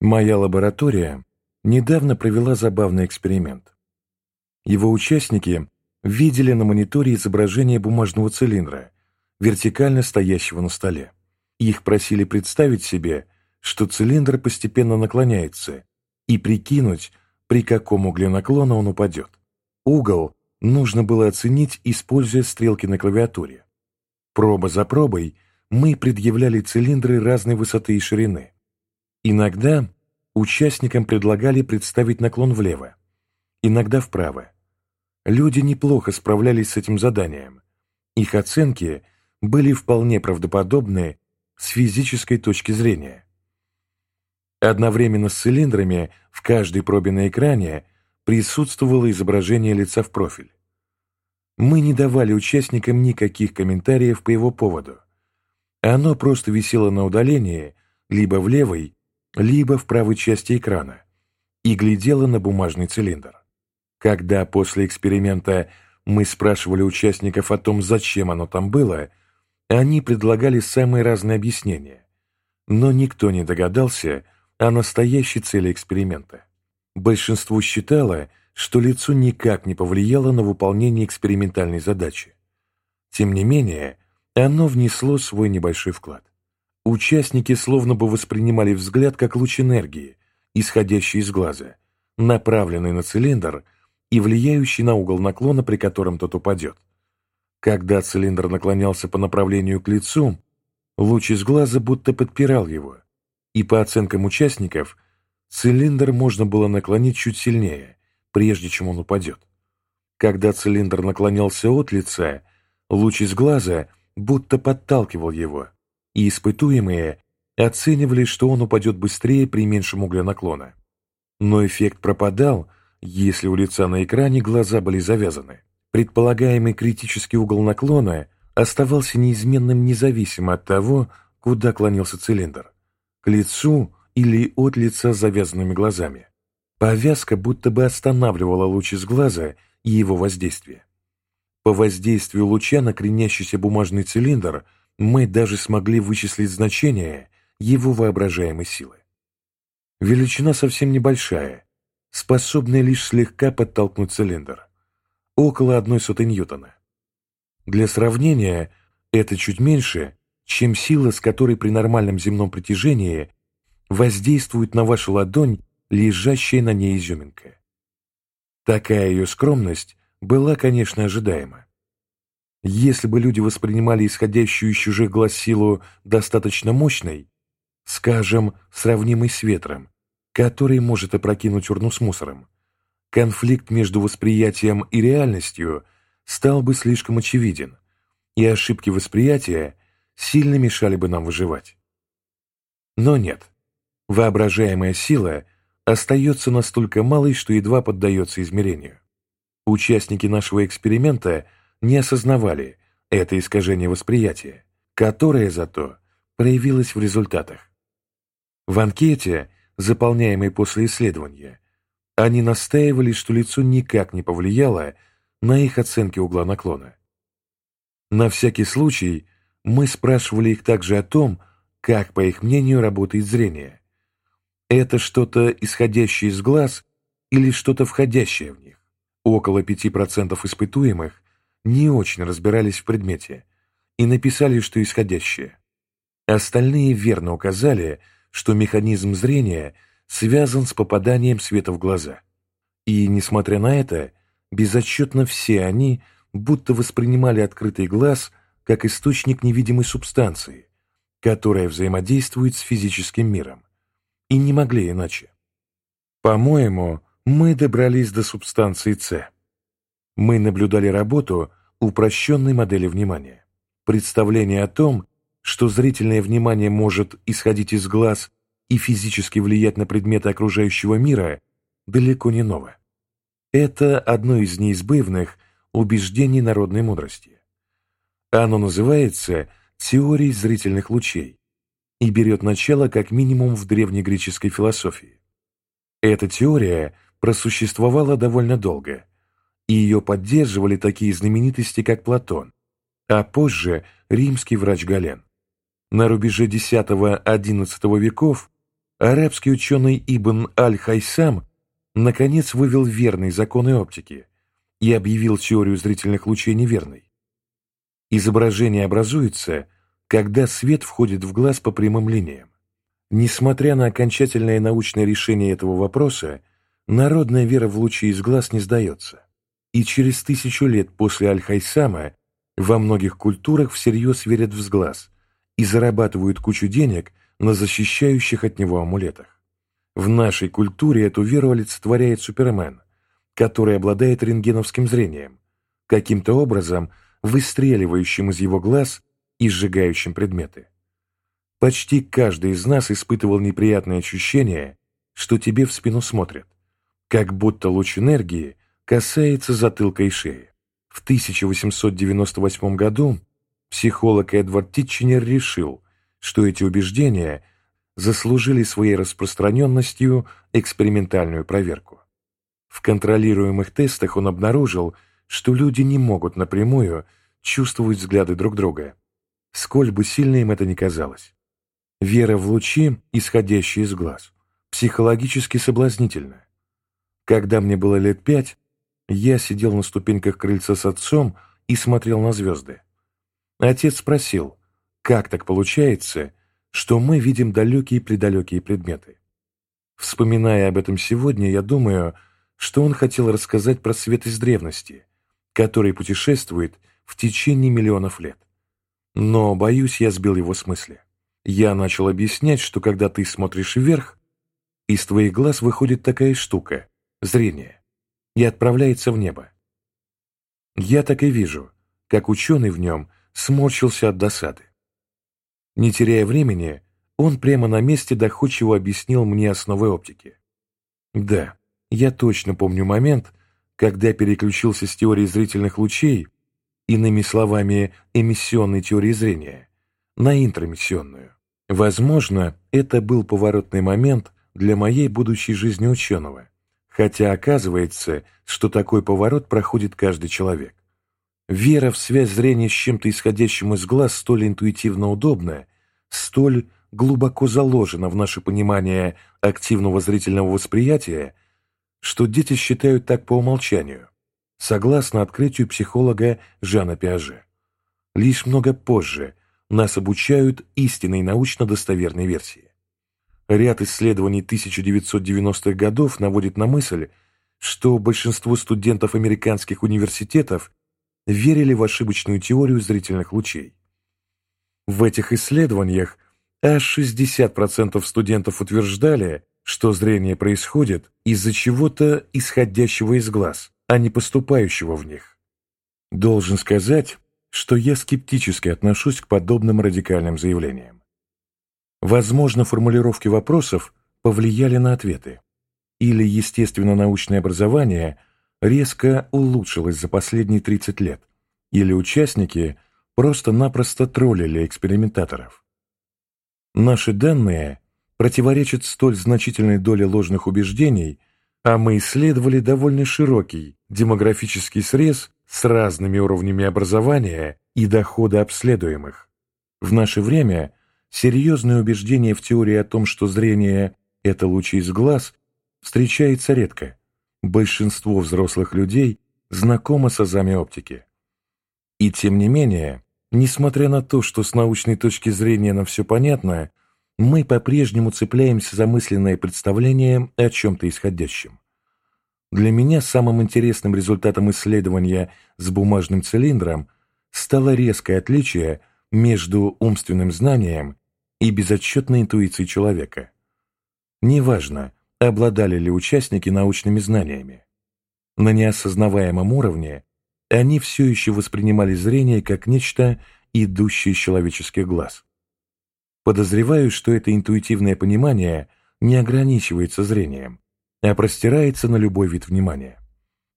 Моя лаборатория недавно провела забавный эксперимент. Его участники видели на мониторе изображение бумажного цилиндра, вертикально стоящего на столе. Их просили представить себе, что цилиндр постепенно наклоняется, и прикинуть, при каком угле наклона он упадет. Угол нужно было оценить, используя стрелки на клавиатуре. Проба за пробой мы предъявляли цилиндры разной высоты и ширины. Иногда участникам предлагали представить наклон влево, иногда вправо. Люди неплохо справлялись с этим заданием. Их оценки были вполне правдоподобны с физической точки зрения. Одновременно с цилиндрами в каждой пробе на экране присутствовало изображение лица в профиль. Мы не давали участникам никаких комментариев по его поводу. Оно просто висело на удалении, либо в левой, либо в правой части экрана, и глядело на бумажный цилиндр. Когда после эксперимента мы спрашивали участников о том, зачем оно там было, они предлагали самые разные объяснения, но никто не догадался о настоящей цели эксперимента. Большинство считало, что лицо никак не повлияло на выполнение экспериментальной задачи. Тем не менее, оно внесло свой небольшой вклад. Участники словно бы воспринимали взгляд как луч энергии, исходящий из глаза, направленный на цилиндр и влияющий на угол наклона, при котором тот упадет. Когда цилиндр наклонялся по направлению к лицу, луч из глаза будто подпирал его, и по оценкам участников, цилиндр можно было наклонить чуть сильнее, прежде чем он упадет. Когда цилиндр наклонялся от лица, луч из глаза будто подталкивал его, и испытуемые оценивали, что он упадет быстрее при меньшем угле наклона. Но эффект пропадал, если у лица на экране глаза были завязаны. Предполагаемый критический угол наклона оставался неизменным независимо от того, куда клонился цилиндр – к лицу или от лица с завязанными глазами. Повязка будто бы останавливала луч из глаза и его воздействие. По воздействию луча на кренящийся бумажный цилиндр мы даже смогли вычислить значение его воображаемой силы. Величина совсем небольшая, способная лишь слегка подтолкнуть цилиндр около одной сотой ньютона. Для сравнения, это чуть меньше, чем сила, с которой при нормальном земном притяжении воздействует на вашу ладонь лежащая на ней изюминка. Такая ее скромность была, конечно, ожидаема. Если бы люди воспринимали исходящую из чужих глаз силу достаточно мощной, скажем, сравнимой с ветром, который может опрокинуть урну с мусором, конфликт между восприятием и реальностью стал бы слишком очевиден, и ошибки восприятия сильно мешали бы нам выживать. Но нет, воображаемая сила остается настолько малой, что едва поддается измерению. Участники нашего эксперимента не осознавали это искажение восприятия, которое зато проявилось в результатах. В анкете, заполняемой после исследования, они настаивали, что лицо никак не повлияло на их оценки угла наклона. На всякий случай мы спрашивали их также о том, как, по их мнению, работает зрение. Это что-то исходящее из глаз или что-то входящее в них? Около 5% испытуемых не очень разбирались в предмете и написали, что исходящее. Остальные верно указали, что механизм зрения – связан с попаданием света в глаза. И, несмотря на это, безотчетно все они будто воспринимали открытый глаз как источник невидимой субстанции, которая взаимодействует с физическим миром, и не могли иначе. По-моему, мы добрались до субстанции С. Мы наблюдали работу упрощенной модели внимания. Представление о том, что зрительное внимание может исходить из глаз и физически влиять на предметы окружающего мира далеко не ново. Это одно из неизбывных убеждений народной мудрости. Оно называется теорией зрительных лучей и берет начало как минимум в древнегреческой философии. Эта теория просуществовала довольно долго, и ее поддерживали такие знаменитости, как Платон, а позже римский врач Гален. На рубеже X-XI веков арабский ученый Ибн Аль-Хайсам наконец вывел верные законы оптики и объявил теорию зрительных лучей неверной. Изображение образуется, когда свет входит в глаз по прямым линиям. Несмотря на окончательное научное решение этого вопроса, народная вера в лучи из глаз не сдается. И через тысячу лет после Аль-Хайсама во многих культурах всерьез верят в сглаз и зарабатывают кучу денег на защищающих от него амулетах. В нашей культуре эту веру олицетворяет Супермен, который обладает рентгеновским зрением, каким-то образом выстреливающим из его глаз и сжигающим предметы. Почти каждый из нас испытывал неприятное ощущение, что тебе в спину смотрят, как будто луч энергии касается затылка и шеи. В 1898 году психолог Эдвард Титченер решил, что эти убеждения заслужили своей распространенностью экспериментальную проверку. В контролируемых тестах он обнаружил, что люди не могут напрямую чувствовать взгляды друг друга, сколь бы сильно им это ни казалось. Вера в лучи, исходящие из глаз, психологически соблазнительна. Когда мне было лет пять, я сидел на ступеньках крыльца с отцом и смотрел на звезды. Отец спросил, как так получается, что мы видим далекие-предалекие предметы. Вспоминая об этом сегодня, я думаю, что он хотел рассказать про свет из древности, который путешествует в течение миллионов лет. Но, боюсь, я сбил его с мысли. Я начал объяснять, что когда ты смотришь вверх, из твоих глаз выходит такая штука — зрение, и отправляется в небо. Я так и вижу, как ученый в нем сморщился от досады. Не теряя времени, он прямо на месте доходчиво объяснил мне основы оптики. Да, я точно помню момент, когда переключился с теории зрительных лучей, иными словами, эмиссионной теории зрения, на интромиссионную. Возможно, это был поворотный момент для моей будущей жизни ученого, хотя оказывается, что такой поворот проходит каждый человек. Вера в связь зрения с чем-то исходящим из глаз столь интуитивно удобна, столь глубоко заложена в наше понимание активного зрительного восприятия, что дети считают так по умолчанию, согласно открытию психолога Жана Пиаже. Лишь много позже нас обучают истинной научно-достоверной версии. Ряд исследований 1990-х годов наводит на мысль, что большинство студентов американских университетов верили в ошибочную теорию зрительных лучей. В этих исследованиях аж 60% студентов утверждали, что зрение происходит из-за чего-то исходящего из глаз, а не поступающего в них. Должен сказать, что я скептически отношусь к подобным радикальным заявлениям. Возможно, формулировки вопросов повлияли на ответы, или естественно-научное образование резко улучшилось за последние 30 лет, или участники просто-напросто троллили экспериментаторов. Наши данные противоречат столь значительной доле ложных убеждений, а мы исследовали довольно широкий демографический срез с разными уровнями образования и дохода обследуемых. В наше время серьезное убеждение в теории о том, что зрение – это лучи из глаз, встречается редко. Большинство взрослых людей знакомо с азами оптики. И тем не менее, несмотря на то, что с научной точки зрения нам все понятно, мы по-прежнему цепляемся за мысленное представление о чем-то исходящем. Для меня самым интересным результатом исследования с бумажным цилиндром стало резкое отличие между умственным знанием и безотчетной интуицией человека. Неважно, обладали ли участники научными знаниями. На неосознаваемом уровне они все еще воспринимали зрение как нечто, идущее из человеческих глаз. Подозреваю, что это интуитивное понимание не ограничивается зрением, а простирается на любой вид внимания.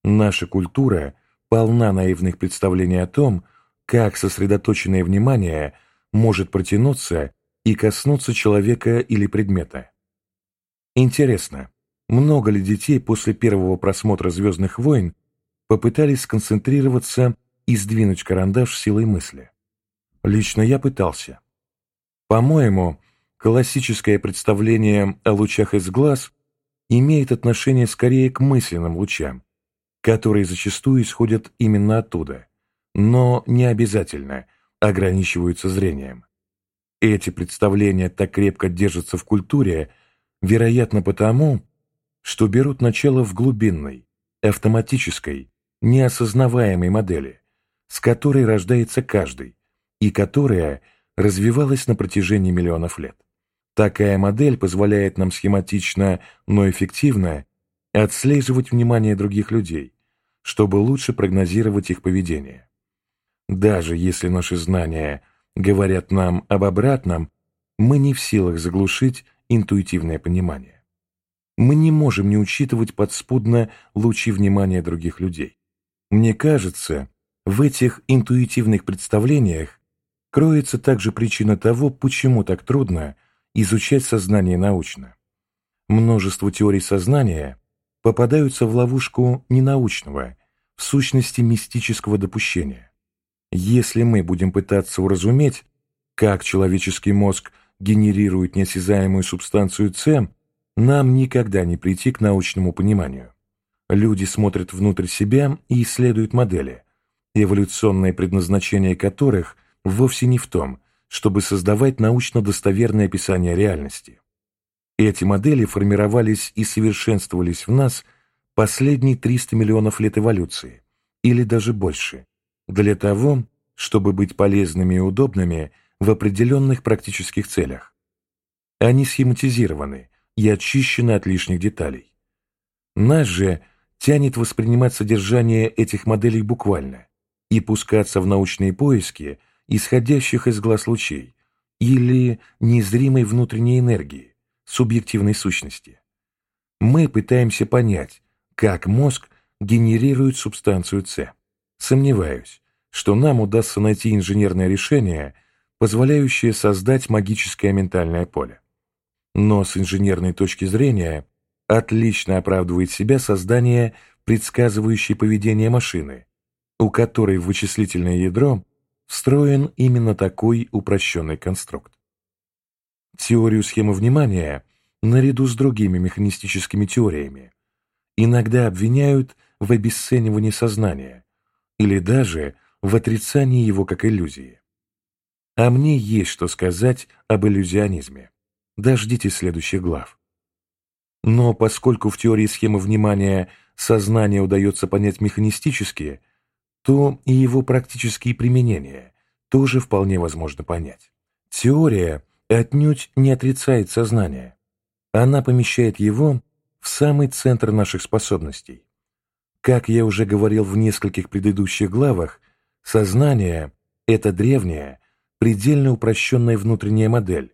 Наша культура полна наивных представлений о том, как сосредоточенное внимание может протянуться и коснуться человека или предмета. Интересно, много ли детей после первого просмотра «Звездных войн» попытались сконцентрироваться и сдвинуть карандаш силой мысли? Лично я пытался. По-моему, Классическое представление о лучах из глаз имеет отношение скорее к мысленным лучам, которые зачастую исходят именно оттуда, но не обязательно ограничиваются зрением. Эти представления так крепко держатся в культуре, вероятно потому, что берут начало в глубинной, автоматической, неосознаваемой модели, с которой рождается каждый, и которая развивалась на протяжении миллионов лет. Такая модель позволяет нам схематично, но эффективно отслеживать внимание других людей, чтобы лучше прогнозировать их поведение. Даже если наши знания говорят нам об обратном, мы не в силах заглушить интуитивное понимание. Мы не можем не учитывать подспудно лучи внимания других людей. Мне кажется, в этих интуитивных представлениях кроется также причина того, почему так трудно изучать сознание научно. Множество теорий сознания попадаются в ловушку ненаучного, в сущности мистического допущения. Если мы будем пытаться уразуметь, как человеческий мозг генерирует неосязаемую субстанцию С, нам никогда не прийти к научному пониманию. Люди смотрят внутрь себя и исследуют модели, эволюционное предназначение которых вовсе не в том, чтобы создавать научно достоверное описание реальности. Эти модели формировались и совершенствовались в нас последние 300 миллионов лет эволюции, или даже больше, для того, чтобы быть полезными и удобными в определенных практических целях. Они схематизированы и очищены от лишних деталей. Нас же тянет воспринимать содержание этих моделей буквально и пускаться в научные поиски – исходящих из глаз лучей, или незримой внутренней энергии, субъективной сущности. Мы пытаемся понять, как мозг генерирует субстанцию С. Сомневаюсь, что нам удастся найти инженерное решение, позволяющее создать магическое ментальное поле. Но с инженерной точки зрения отлично оправдывает себя создание предсказывающей поведение машины, у которой в вычислительное ядро встроен именно такой упрощенный конструкт. Теорию схемы внимания, наряду с другими механистическими теориями, иногда обвиняют в обесценивании сознания или даже в отрицании его как иллюзии. А мне есть что сказать об иллюзионизме. Дождитесь следующих глав. Но поскольку в теории схемы внимания сознание удается понять механистически, то и его практические применения тоже вполне возможно понять. Теория отнюдь не отрицает сознание. Она помещает его в самый центр наших способностей. Как я уже говорил в нескольких предыдущих главах, сознание – это древняя, предельно упрощенная внутренняя модель,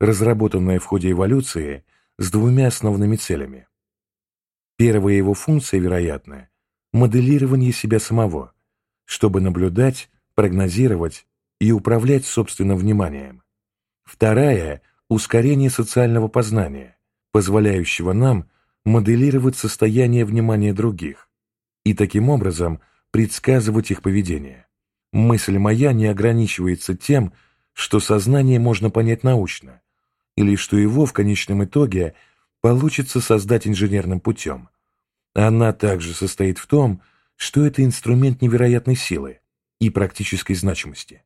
разработанная в ходе эволюции с двумя основными целями. Первая его функция, вероятно, моделирование себя самого – чтобы наблюдать, прогнозировать и управлять собственным вниманием. Вторая – ускорение социального познания, позволяющего нам моделировать состояние внимания других и таким образом предсказывать их поведение. Мысль моя не ограничивается тем, что сознание можно понять научно, или что его в конечном итоге получится создать инженерным путем. Она также состоит в том, что это инструмент невероятной силы и практической значимости.